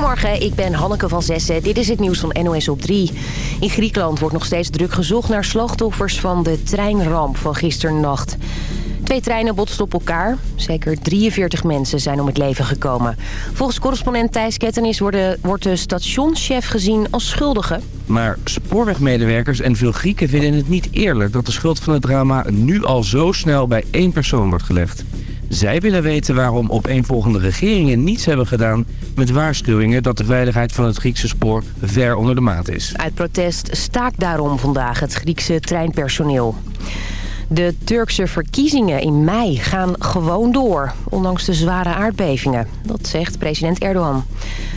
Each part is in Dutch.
Goedemorgen, ik ben Hanneke van Zessen. Dit is het nieuws van NOS op 3. In Griekenland wordt nog steeds druk gezocht naar slachtoffers van de treinramp van gisternacht. Twee treinen botsten op elkaar. Zeker 43 mensen zijn om het leven gekomen. Volgens correspondent Thijs Kettenis wordt de stationschef gezien als schuldige. Maar spoorwegmedewerkers en veel Grieken vinden het niet eerlijk... dat de schuld van het drama nu al zo snel bij één persoon wordt gelegd. Zij willen weten waarom opeenvolgende regeringen niets hebben gedaan... met waarschuwingen dat de veiligheid van het Griekse spoor ver onder de maat is. Uit protest staakt daarom vandaag het Griekse treinpersoneel. De Turkse verkiezingen in mei gaan gewoon door, ondanks de zware aardbevingen. Dat zegt president Erdogan.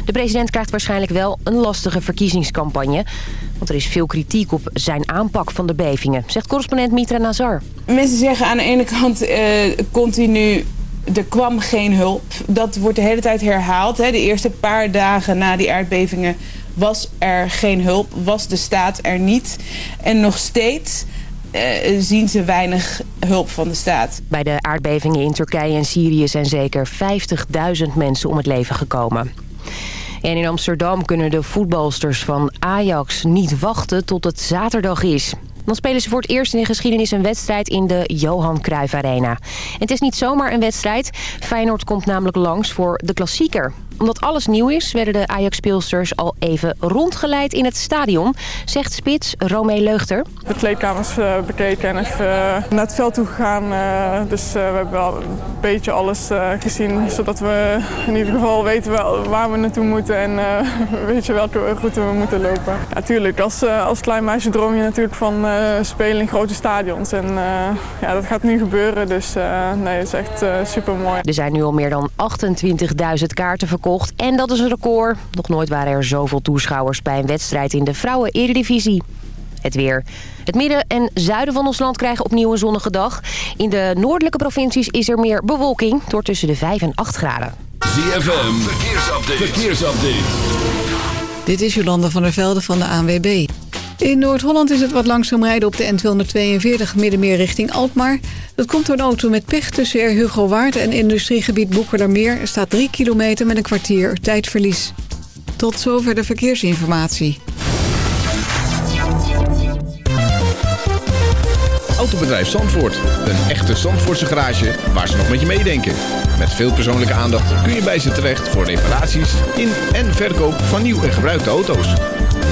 De president krijgt waarschijnlijk wel een lastige verkiezingscampagne... want er is veel kritiek op zijn aanpak van de bevingen, zegt correspondent Mitra Nazar. Mensen zeggen aan de ene kant uh, continu er kwam geen hulp. Dat wordt de hele tijd herhaald. De eerste paar dagen na die aardbevingen was er geen hulp, was de staat er niet. En nog steeds zien ze weinig hulp van de staat. Bij de aardbevingen in Turkije en Syrië zijn zeker 50.000 mensen om het leven gekomen. En in Amsterdam kunnen de voetbalsters van Ajax niet wachten tot het zaterdag is. Dan spelen ze voor het eerst in de geschiedenis een wedstrijd in de Johan Cruijff Arena. En het is niet zomaar een wedstrijd. Feyenoord komt namelijk langs voor de klassieker omdat alles nieuw is, werden de Ajax-speelsters al even rondgeleid in het stadion, zegt spits Romee Leugter. De kleedkamers uh, bekeken en even uh, naar het veld toe gegaan. Uh, dus we hebben wel een beetje alles gezien, zodat we in ieder geval weten wel waar we naartoe moeten en weet je welke route we moeten lopen. Natuurlijk, als, als klein meisje droom je natuurlijk van spelen in grote stadions. En ja, dat gaat nu gebeuren, dus nee, het is echt super mooi. Er zijn nu al meer dan 28.000 kaarten verkocht en dat is een record. Nog nooit waren er zoveel toeschouwers bij een wedstrijd in de vrouwen-eredivisie. Het weer. Het midden en zuiden van ons land krijgen opnieuw een zonnige dag. In de noordelijke provincies is er meer bewolking door tussen de 5 en 8 graden. ZFM, verkeersupdate. verkeersupdate. Dit is Jolanda van der Velde van de ANWB. In Noord-Holland is het wat langzaam rijden op de N242 middenmeer richting Alkmaar. Dat komt door een auto met pech tussen Hugo Waard en industriegebied Boekerdermeer. Er staat 3 kilometer met een kwartier tijdverlies. Tot zover de verkeersinformatie. Autobedrijf Zandvoort. Een echte Zandvoortse garage waar ze nog met je meedenken. Met veel persoonlijke aandacht kun je bij ze terecht voor reparaties in en verkoop van nieuw en gebruikte auto's.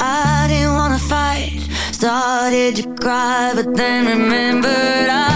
I didn't wanna fight. Started to cry but then remembered I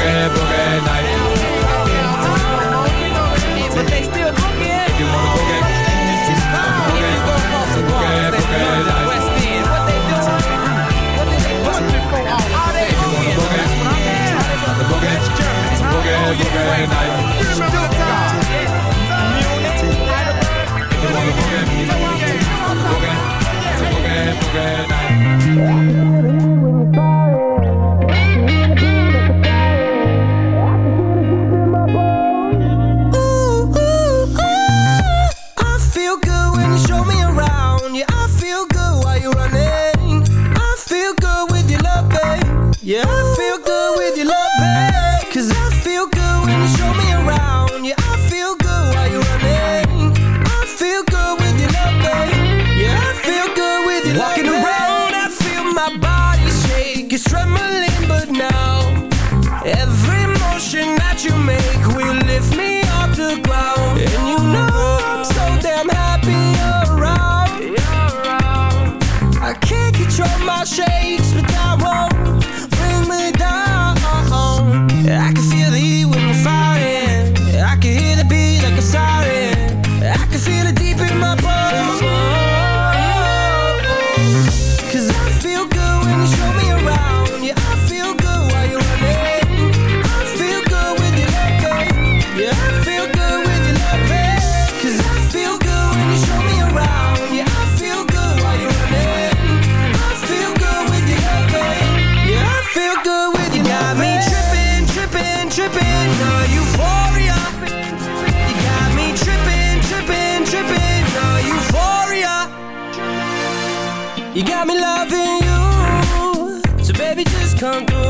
boogie, boogie night. Boogie. You wanna boogie, boogie, boogie, boogie, boogie night. West End, boogie? they doing? What boogie for? All they boogie. I'm. The boogie, boogie, boogie night. You wanna boogie, boogie, boogie, boogie night. You got me loving you. So baby, just come through.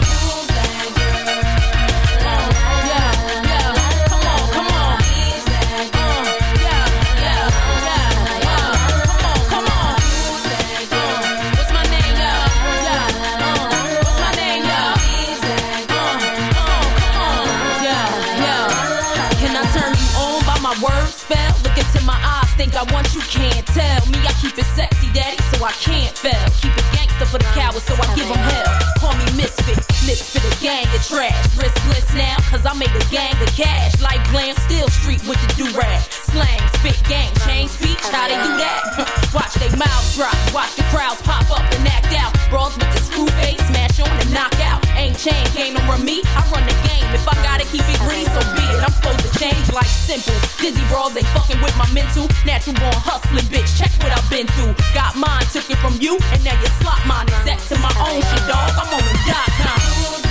keep it sexy, daddy, so I can't fail. Keep it gangster for the cowards, so I give them hell. Call me misfit, lips for the gang of trash. Riskless now, cause I made a gang of cash. Like glam, still street with the do-rag. Slang, spit, gang, change speech, how they do that? watch they mouths drop, watch the crowds pop up and act out. Brawls with the screw face, smash on and knock out. Ain't chain, game over me, I run the I'm supposed to change like simple. Dizzy brawls, they fucking with my mental. Natural born hustling, bitch, check what I've been through. Got mine, took it from you, and now you slot mine. Exec to my own shit, dog. I'm on the dot com.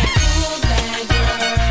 that girl.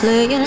Playing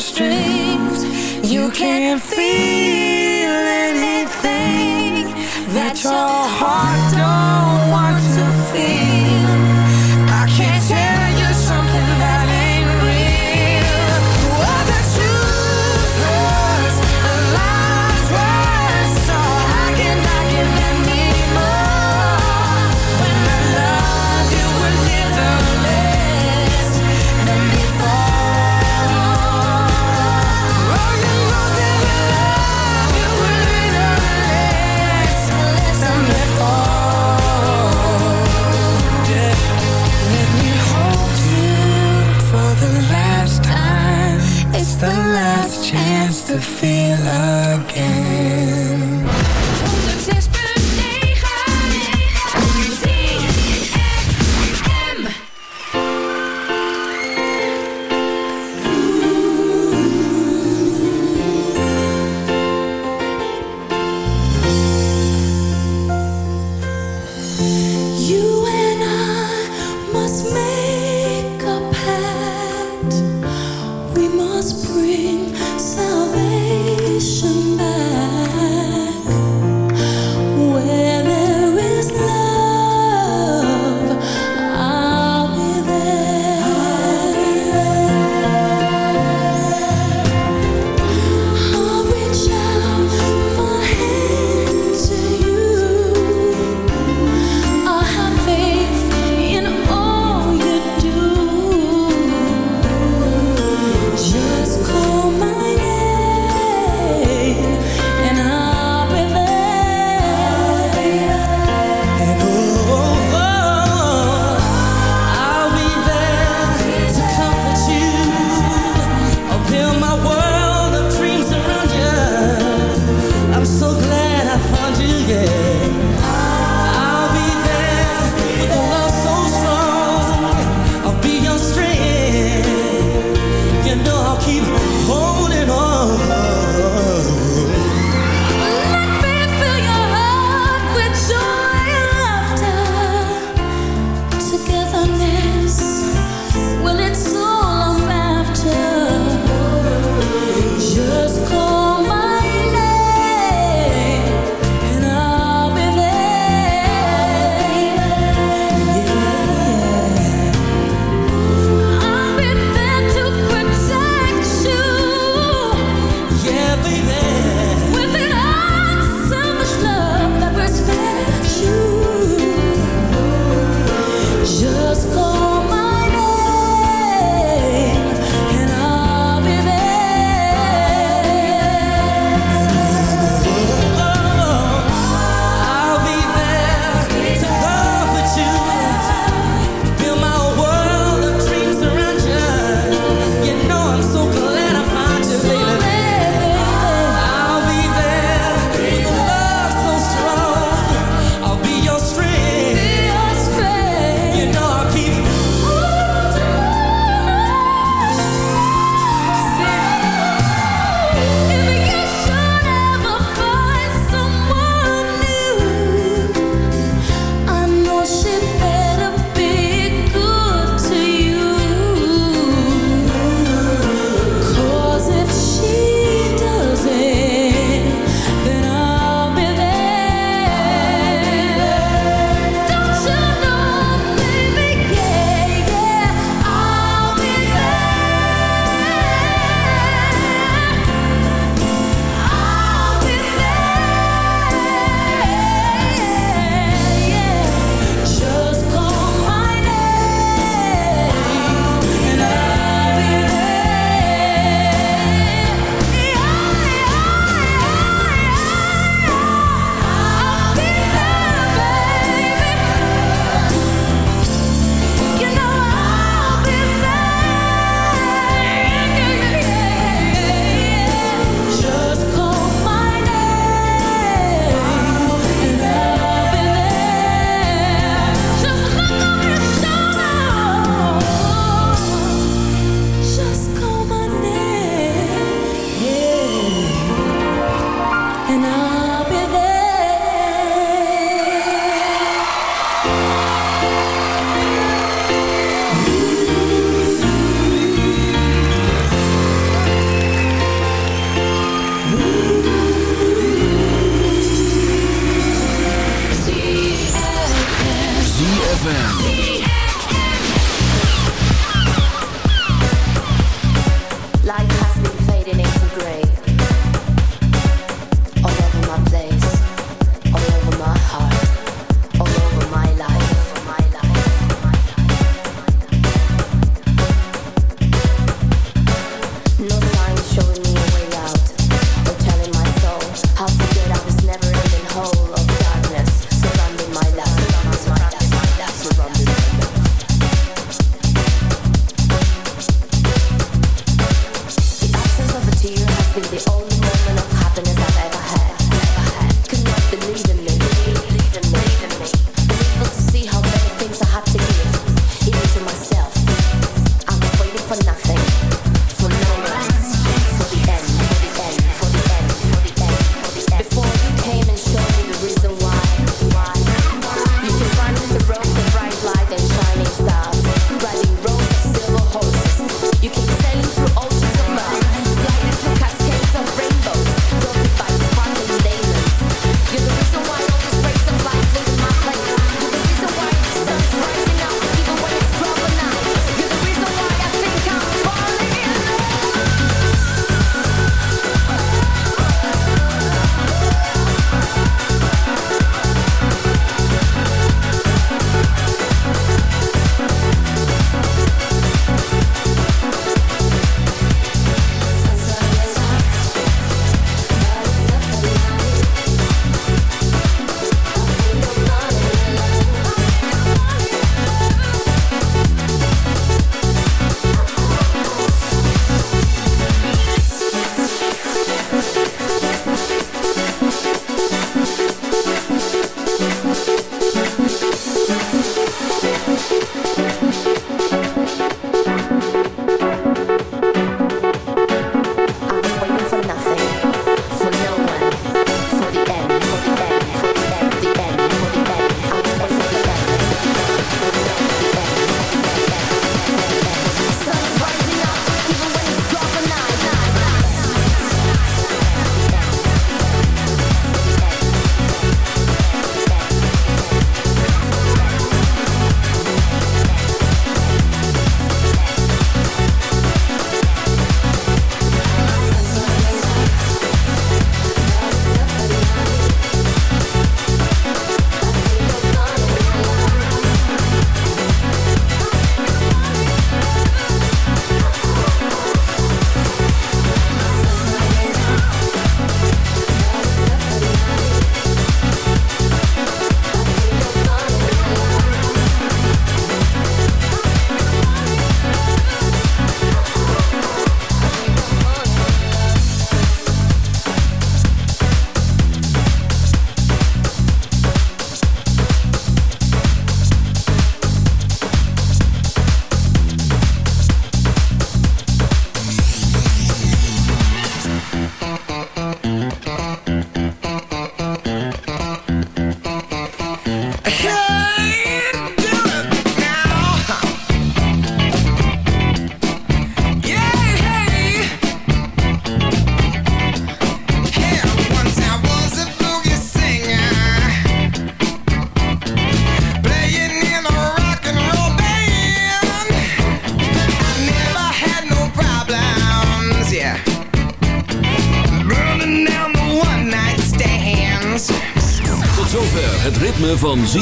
strings. You can't feel